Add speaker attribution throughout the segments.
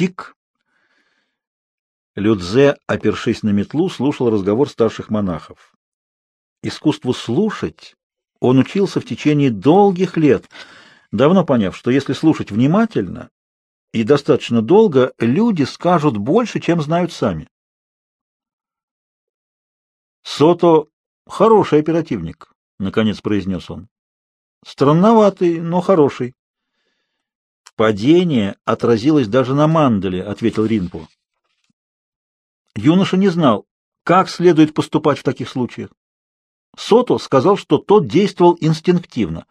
Speaker 1: Тик. Людзе, опершись на метлу, слушал разговор старших монахов. Искусству слушать он учился в течение долгих лет, давно поняв, что если слушать внимательно и достаточно долго, люди скажут больше, чем знают сами. Сото — хороший оперативник, — наконец произнес он. Странноватый, но хороший. Падение отразилось даже на Манделе, — ответил Ринпо. Юноша не знал, как следует поступать в таких случаях. Сото сказал, что тот действовал инстинктивно.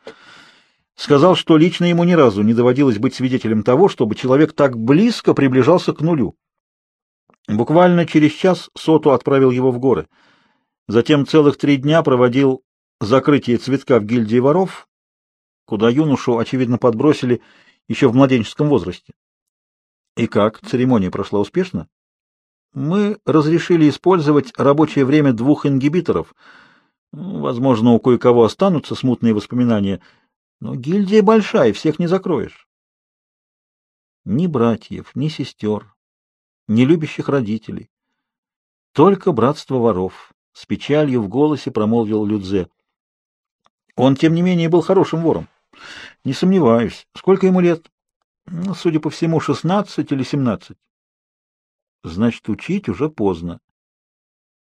Speaker 1: Сказал, что лично ему ни разу не доводилось быть свидетелем того, чтобы человек так близко приближался к нулю. Буквально через час Сото отправил его в горы. Затем целых три дня проводил закрытие цветка в гильдии воров, куда юношу, очевидно, подбросили еще в младенческом возрасте. И как, церемония прошла успешно? Мы разрешили использовать рабочее время двух ингибиторов. Возможно, у кое-кого останутся смутные воспоминания, но гильдия большая, всех не закроешь. Ни братьев, ни сестер, ни любящих родителей. Только братство воров. С печалью в голосе промолвил Людзе. Он, тем не менее, был хорошим вором. Не сомневаюсь. Сколько ему лет? Ну, судя по всему, шестнадцать или семнадцать. Значит, учить уже поздно.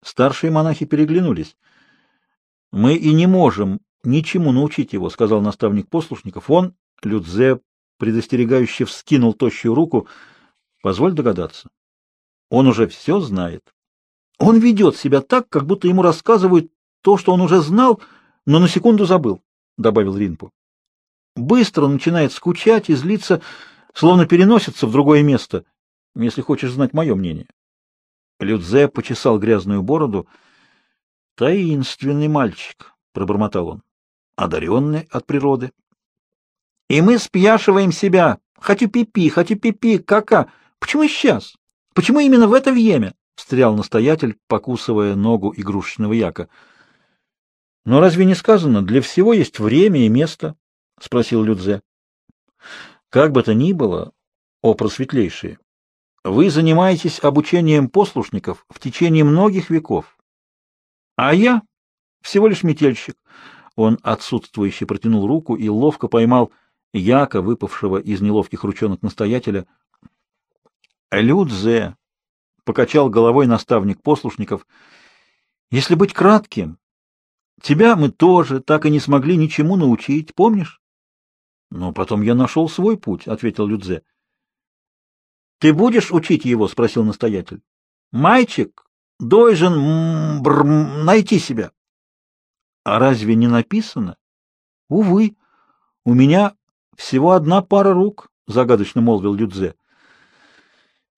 Speaker 1: Старшие монахи переглянулись. Мы и не можем ничему научить его, сказал наставник послушников. Он, Людзе, предостерегающе вскинул тощую руку. Позволь догадаться. Он уже все знает. Он ведет себя так, как будто ему рассказывают то, что он уже знал, но на секунду забыл, добавил Ринпу. Быстро начинает скучать и злиться, словно переносится в другое место если хочешь знать мое мнение. Людзе почесал грязную бороду. «Таинственный мальчик», — пробормотал он, — «одаренный от природы». «И мы спьяшиваем себя. Хочу пипи, хочу пипи, кака. Почему сейчас? Почему именно в это время?» — встрял настоятель, покусывая ногу игрушечного яка. «Но разве не сказано, для всего есть время и место?» — спросил Людзе. «Как бы то ни было, о просветлейшие, вы занимаетесь обучением послушников в течение многих веков. А я всего лишь метельщик. Он отсутствующе протянул руку и ловко поймал яка, выпавшего из неловких ручонок настоятеля. Людзе, покачал головой наставник послушников, если быть кратким, тебя мы тоже так и не смогли ничему научить, помнишь? Но потом я нашел свой путь, ответил Людзе. Ты будешь учить его? спросил настоятель. Мальчик должен найти себя. А разве не написано? Увы, у меня всего одна пара рук, загадочно молвил Людзе.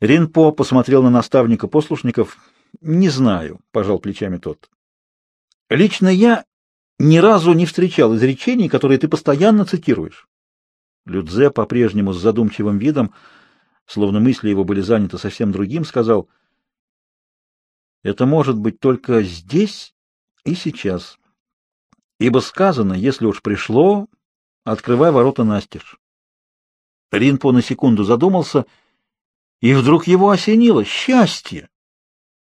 Speaker 1: Ринпо посмотрел на наставника послушников. Не знаю, пожал плечами тот. Лично я ни разу не встречал изречений, которые ты постоянно цитируешь. Людзе по-прежнему с задумчивым видом словно мысли его были заняты совсем другим, сказал, «Это может быть только здесь и сейчас. Ибо сказано, если уж пришло, открывай ворота настежь». Ринпо на секунду задумался, и вдруг его осенило. «Счастье!»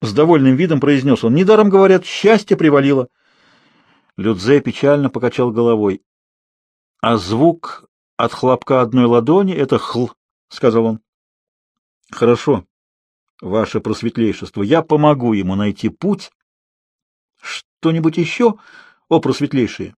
Speaker 1: С довольным видом произнес он. «Недаром, говорят, счастье привалило». Людзе печально покачал головой. «А звук от хлопка одной ладони — это хл», — сказал он. Хорошо, ваше просветлейшество, я помогу ему найти путь. Что-нибудь еще, о просветлейшие?